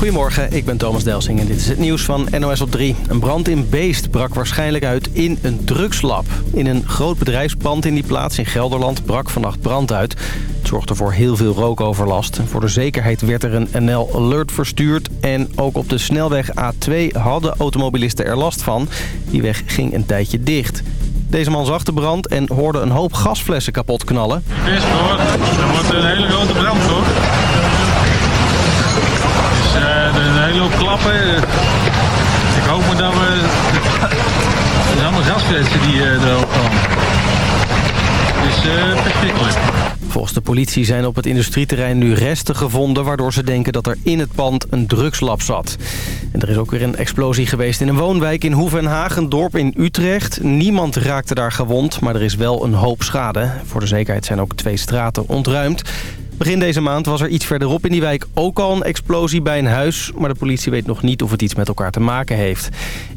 Goedemorgen, ik ben Thomas Delsing en dit is het nieuws van NOS op 3. Een brand in Beest brak waarschijnlijk uit in een drugslab. In een groot bedrijfspand in die plaats in Gelderland brak vannacht brand uit. Het zorgde voor heel veel rookoverlast. Voor de zekerheid werd er een NL Alert verstuurd. En ook op de snelweg A2 hadden automobilisten er last van. Die weg ging een tijdje dicht. Deze man zag de brand en hoorde een hoop gasflessen kapot knallen. Best hoor, er wordt een hele grote brand hoor. Dus klappen. Ik hoop maar dat we... Het zijn allemaal gasflessen die uh, erop komen. Is uh, verschrikkelijk. Volgens de politie zijn op het industrieterrein nu resten gevonden... waardoor ze denken dat er in het pand een drugslab zat. En er is ook weer een explosie geweest in een woonwijk in Hoevenhaag, een dorp in Utrecht. Niemand raakte daar gewond, maar er is wel een hoop schade. Voor de zekerheid zijn ook twee straten ontruimd. Begin deze maand was er iets verderop in die wijk ook al een explosie bij een huis... maar de politie weet nog niet of het iets met elkaar te maken heeft.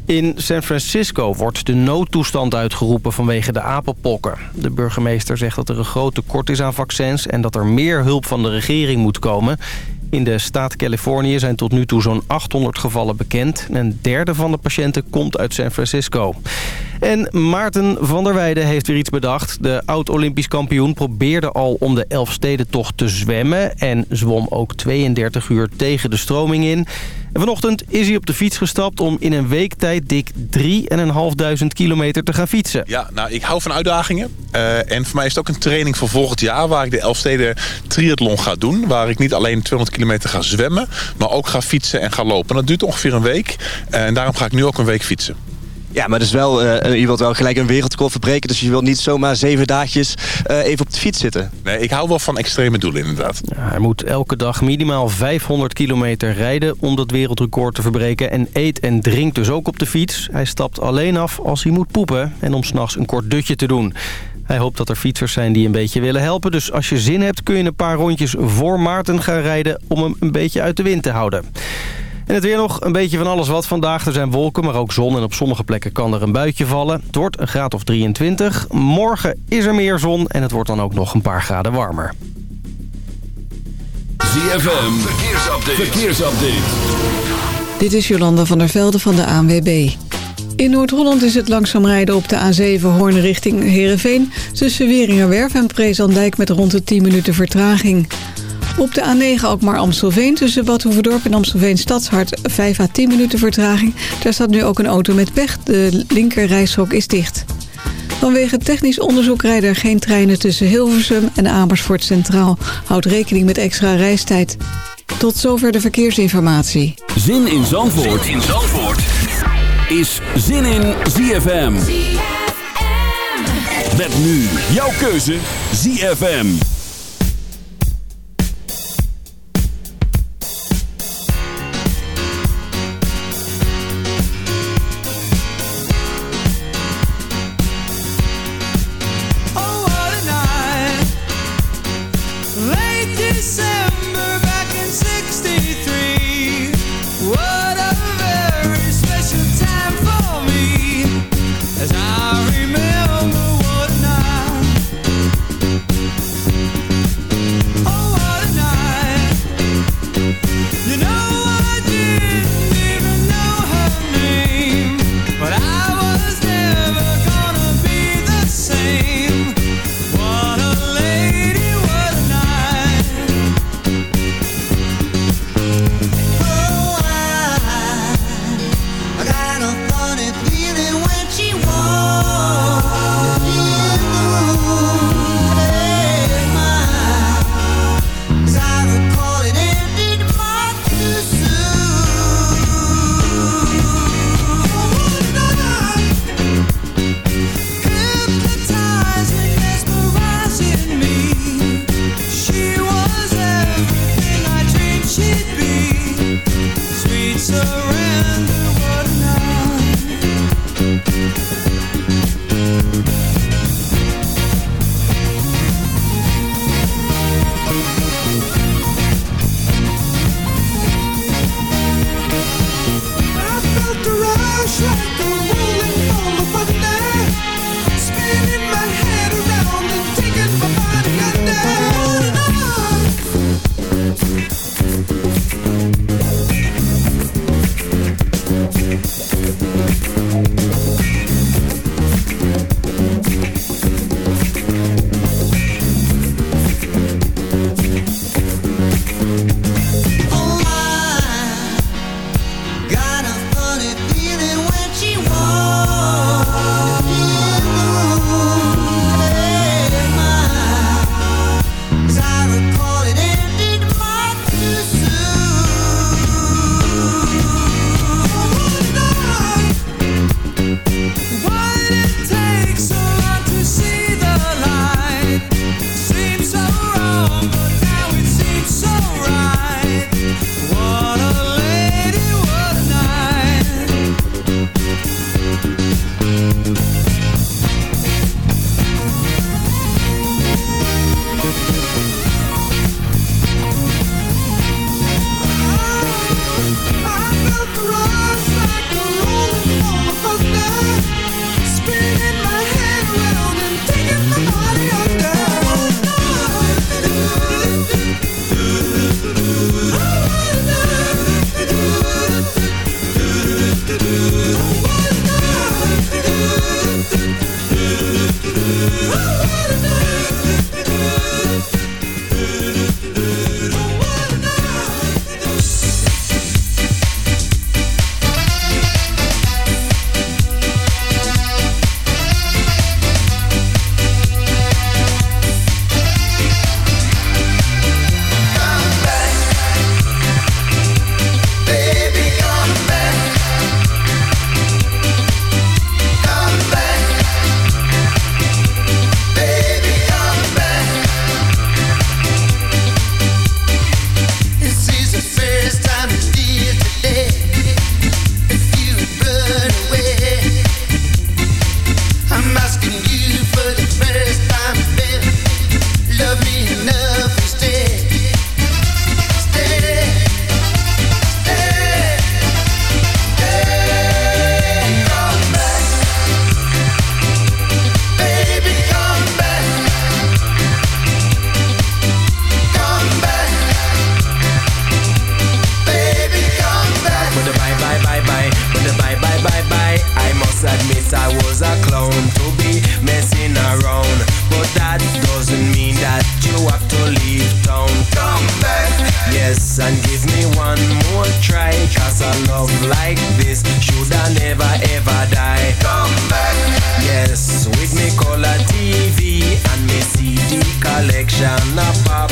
In San Francisco wordt de noodtoestand uitgeroepen vanwege de apenpokken. De burgemeester zegt dat er een groot tekort is aan vaccins... en dat er meer hulp van de regering moet komen... In de staat Californië zijn tot nu toe zo'n 800 gevallen bekend. Een derde van de patiënten komt uit San Francisco. En Maarten van der Weijden heeft weer iets bedacht. De oud-Olympisch kampioen probeerde al om de Elfstedentocht te zwemmen... en zwom ook 32 uur tegen de stroming in... En vanochtend is hij op de fiets gestapt om in een week tijd dik 3.500 kilometer te gaan fietsen. Ja, nou, ik hou van uitdagingen. Uh, en voor mij is het ook een training voor volgend jaar... waar ik de Elfsteden triathlon ga doen. Waar ik niet alleen 200 kilometer ga zwemmen... maar ook ga fietsen en ga lopen. dat duurt ongeveer een week. Uh, en daarom ga ik nu ook een week fietsen. Ja, maar dus wel, uh, je wilt wel gelijk een wereldrecord verbreken. Dus je wilt niet zomaar zeven dagjes uh, even op de fiets zitten. Nee, ik hou wel van extreme doelen inderdaad. Ja, hij moet elke dag minimaal 500 kilometer rijden om dat wereldrecord te verbreken. En eet en drinkt dus ook op de fiets. Hij stapt alleen af als hij moet poepen en om s'nachts een kort dutje te doen. Hij hoopt dat er fietsers zijn die een beetje willen helpen. Dus als je zin hebt kun je een paar rondjes voor Maarten gaan rijden om hem een beetje uit de wind te houden. En het weer nog een beetje van alles wat vandaag. Er zijn wolken, maar ook zon. En op sommige plekken kan er een buitje vallen. Het wordt een graad of 23. Morgen is er meer zon en het wordt dan ook nog een paar graden warmer. ZFM, verkeersupdate. verkeersupdate. Dit is Jolanda van der Velde van de ANWB. In Noord-Holland is het langzaam rijden op de A7 Hoorn richting Heerenveen... tussen Weringerwerf en Preesandijk met rond de 10 minuten vertraging. Op de A9 Alkmaar-Amstelveen tussen Bad Hoeverdorp en Amstelveen Stadshart 5 à 10 minuten vertraging. Daar staat nu ook een auto met pech. De linker rijstrook is dicht. Vanwege technisch onderzoek rijden er geen treinen tussen Hilversum en Amersfoort Centraal. Houd rekening met extra reistijd. Tot zover de verkeersinformatie. Zin in Zandvoort, zin in Zandvoort. is Zin in ZFM. ZFM. Met nu jouw keuze ZFM. must admit I was a clown to be messing around. But that doesn't mean that you have to leave town. Come back, yes, and give me one more try. Cause a love like this should I never ever die. Come back, yes, with me color TV and me CD collection. A pop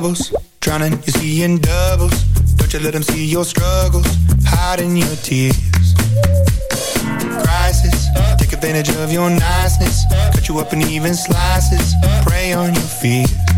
bubbles. Drowning, you're seeing doubles. Don't you let them see your struggles. Hiding your tears. Crisis, take advantage of your niceness. Cut you up in even slices. Prey on your fears.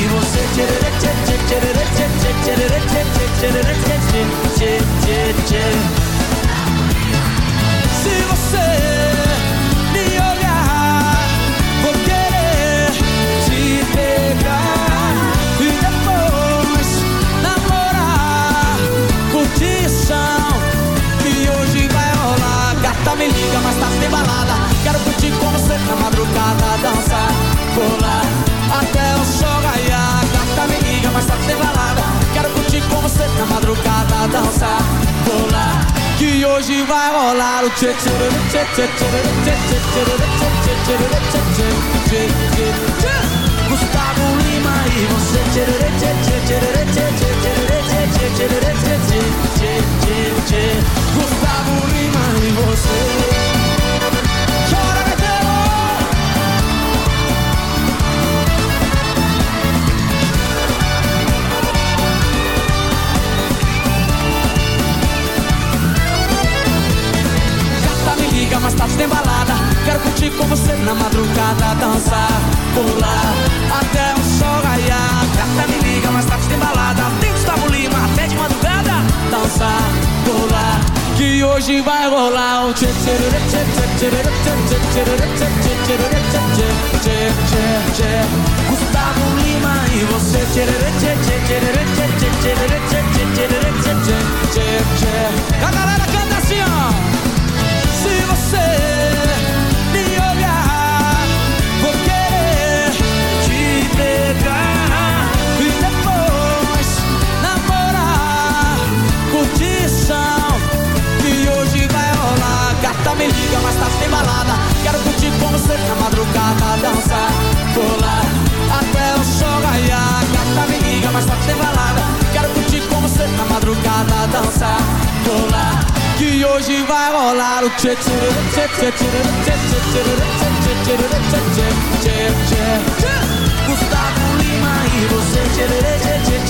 e você Se você me olhar Vou querer te pegar E depois namorar. Curtição que hoje vai rolar. Gata me liga mas tá sem balada. Quero curtir com você na madrugada, dançar, pular até o sol raiar. Gata me liga, mas tá sem balada. Quero curtir com você na madrugada, dançar, pular que hoje vai rolar o tchê tchê tchê tchê tchê tchê tchê tchê tchê tchê Gustavo Lima e você tchê tchê tchê tchê tchê tchê tchê tchê tchê tchê Gustavo Lima e você mas tá tudo embalada Quero curtir com você na madrugada Dançar, pular, até o sol raiar Gata me liga, mas tá tudo embalada Tem Gustavo Lima, até de madrugada Dançar, pular, que hoje vai rolar o tchê tchê tchê tchê tchê tchê tchê Gustavo Lima e você tchê tchê tchê tchê tchê tchê tchê tchê tchê tchê tchê galera canta assim ó e depois namorar. Curtição que hoje vai rolar. Gata me liga, mas tá sem balada. Quero curtir com você na madrugada, dançar, pular até o sol raiar. Gata me liga, mas tá sem balada. Quero curtir com você na madrugada, dançar, pular que hoje vai rolar o tchê tchê tchê tchê tchê tchê tchê tchê tchê tchê tchê Gustavo Lima e você tchê tchê tchê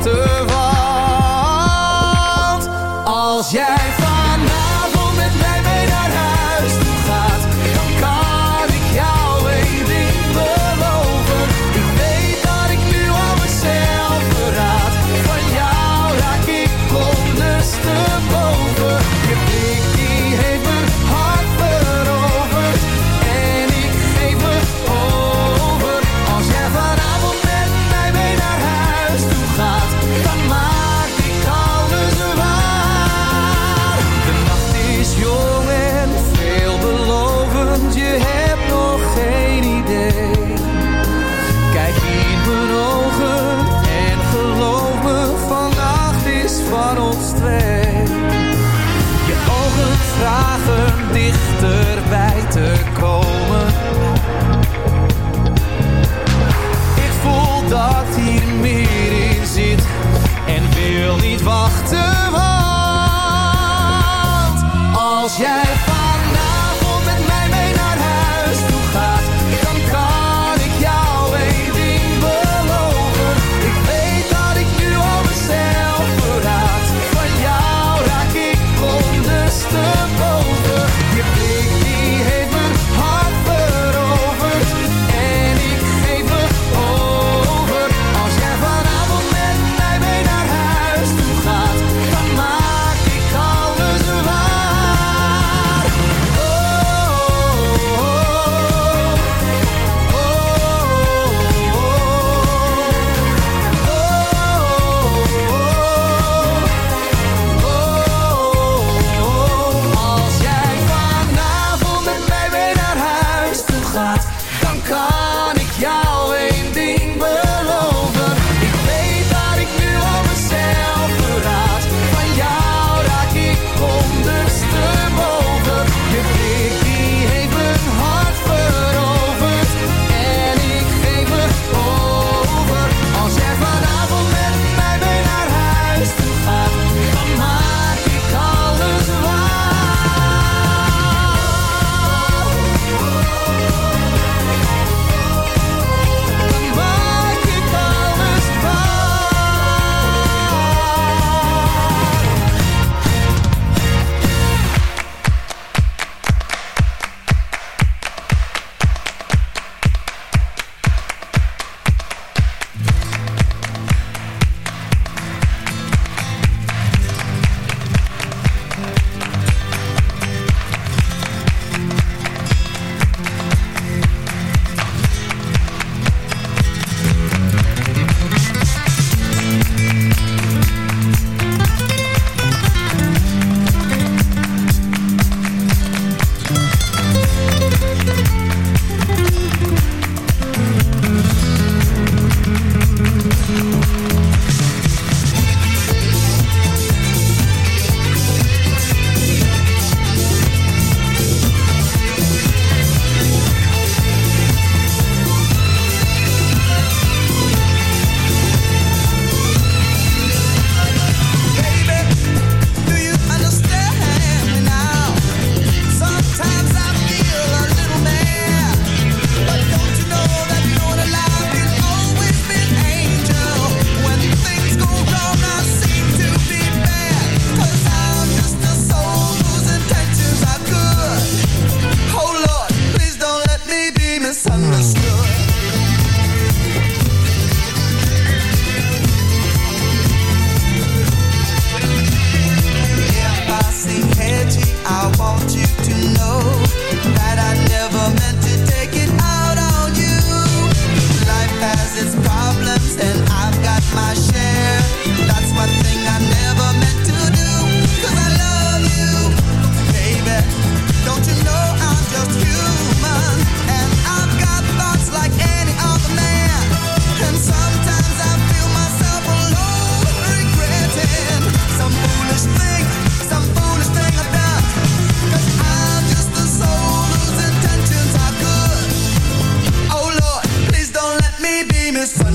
achterwand. Als jij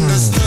understand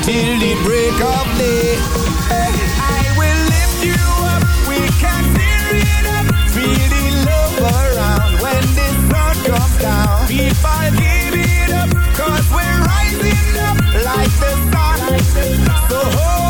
until the break of day. I will lift you up, we can tear it up. Feel the love around when the sun comes down. People give it up, we we're rising up like the sun. Like the sun. So hold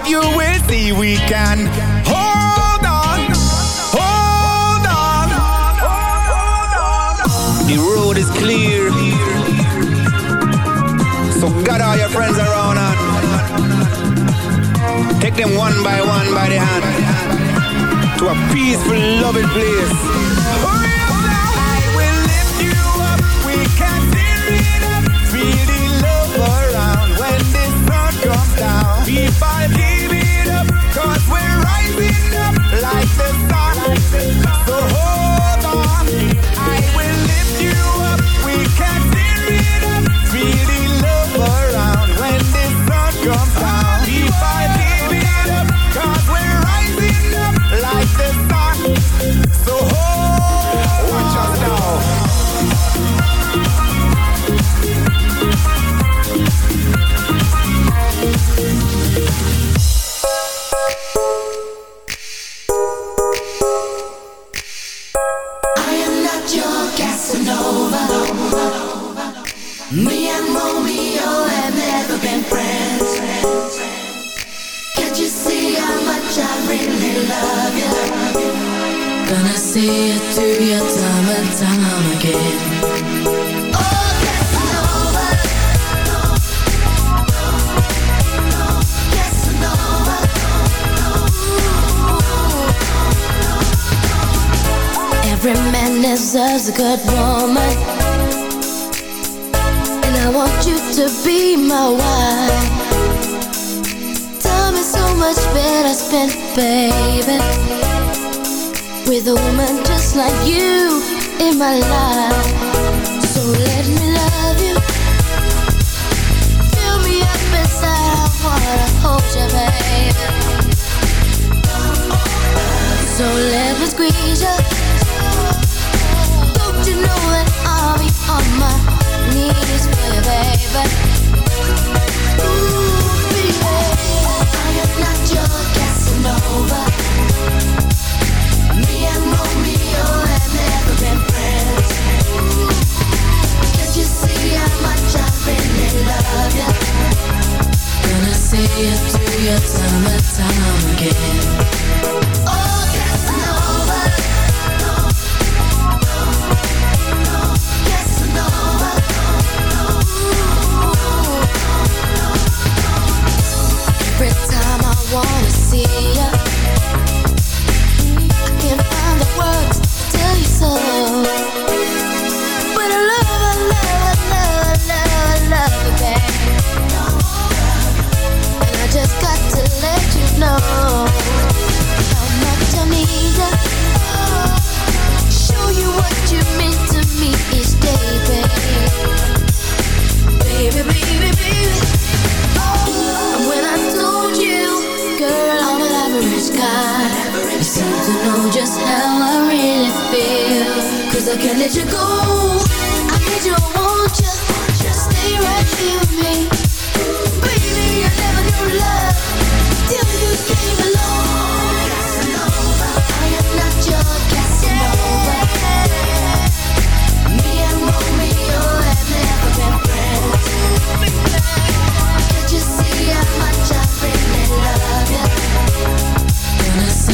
but you will see we can. Hold on, hold on. The road is clear, so got all your friends around and take them one by one by the hand to a peaceful, loving place. If I up like the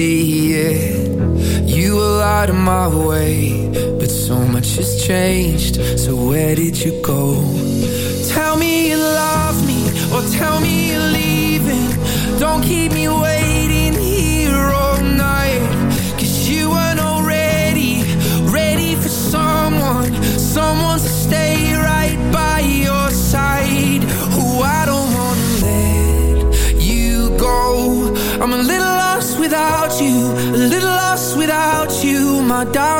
see it. You were out of my way, but so much has changed. So where did you go? my doubt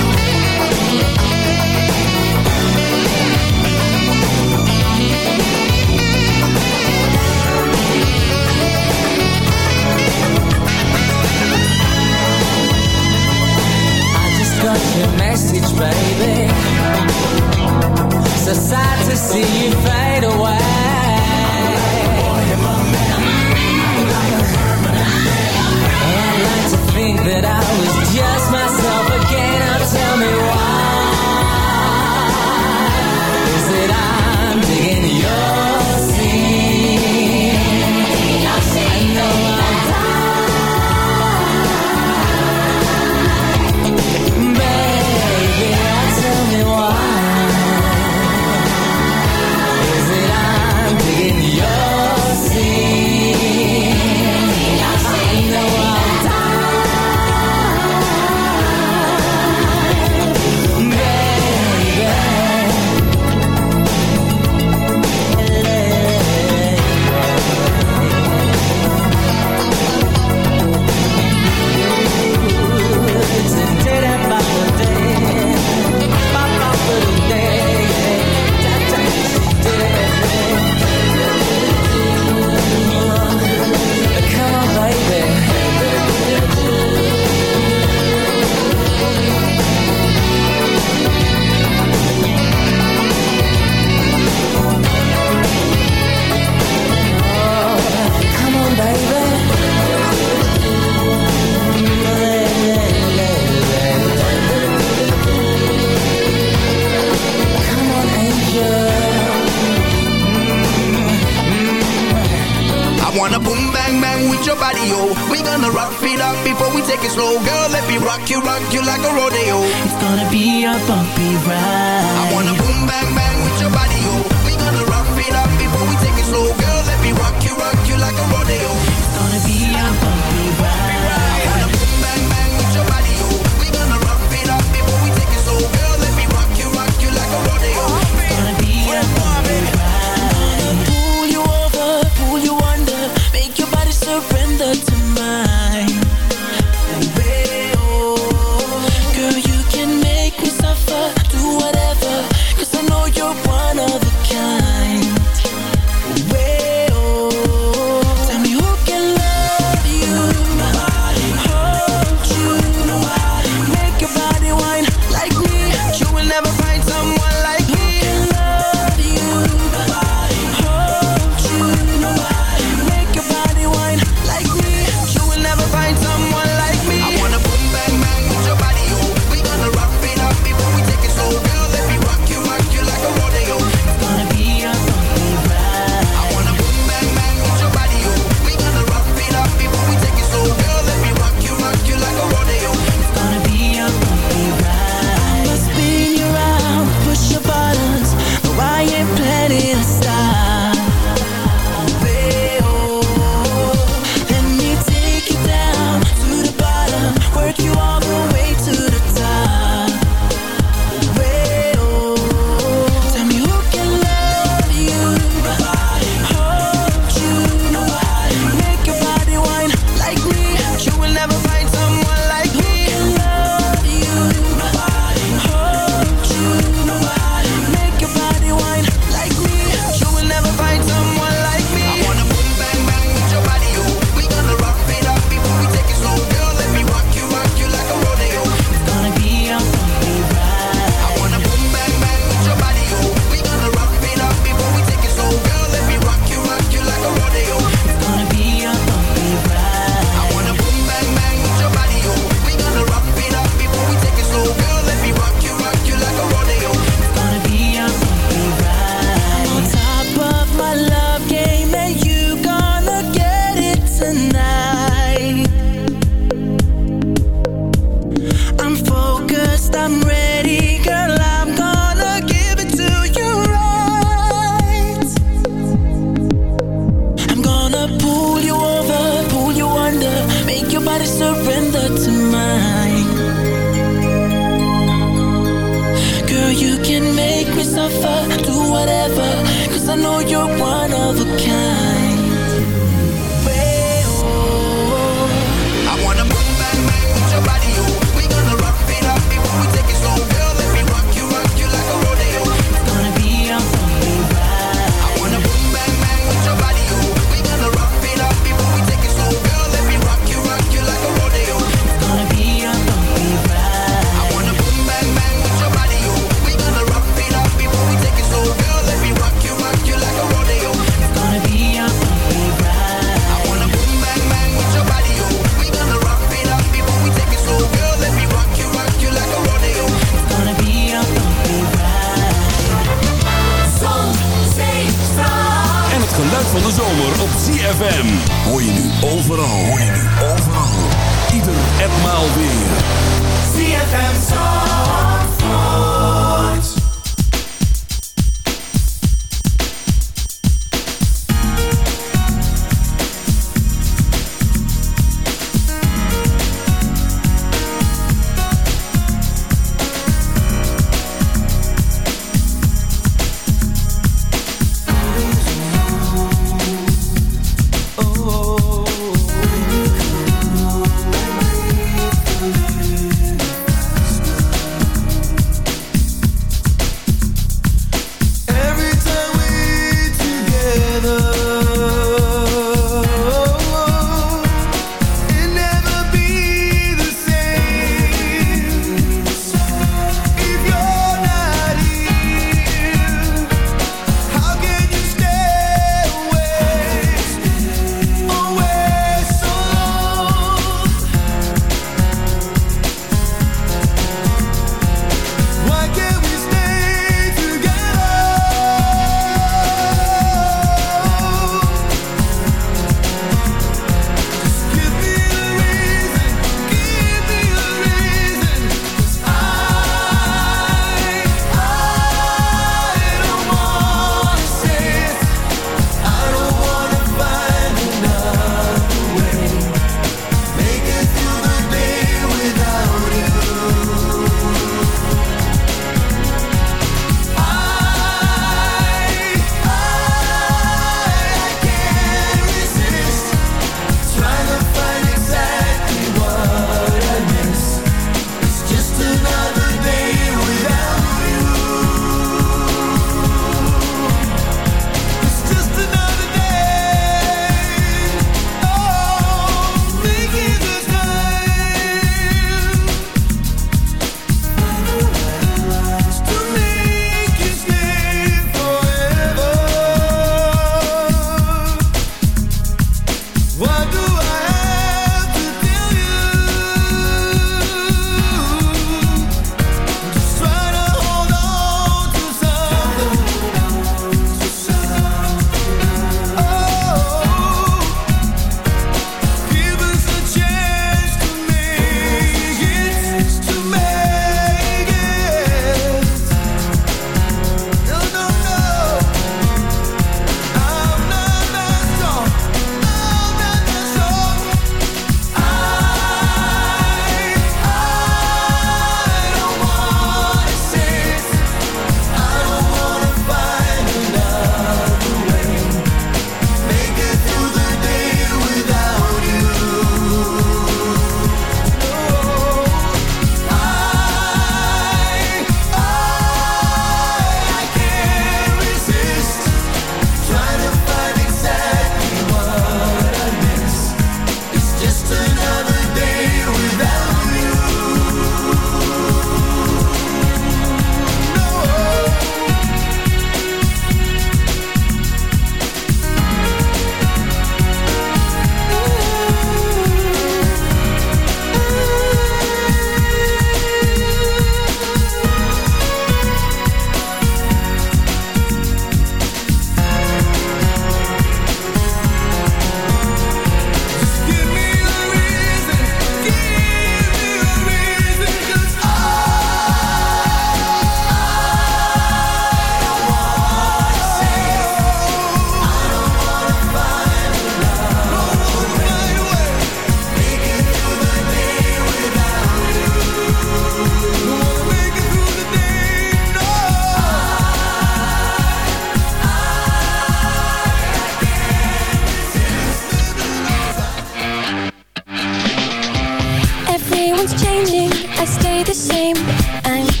changing, I stay the same. I'm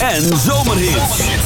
en zomerhits.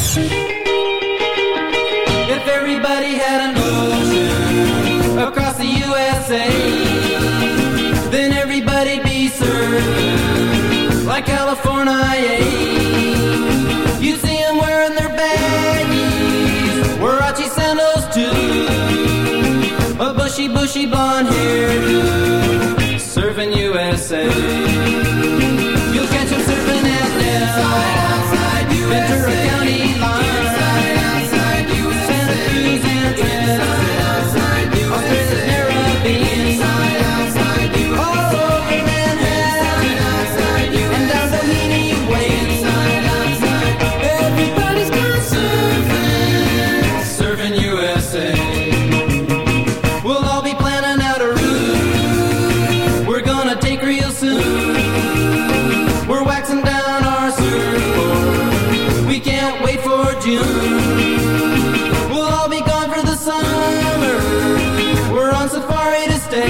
Tell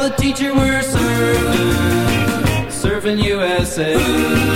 the teacher we're serving, serving USA.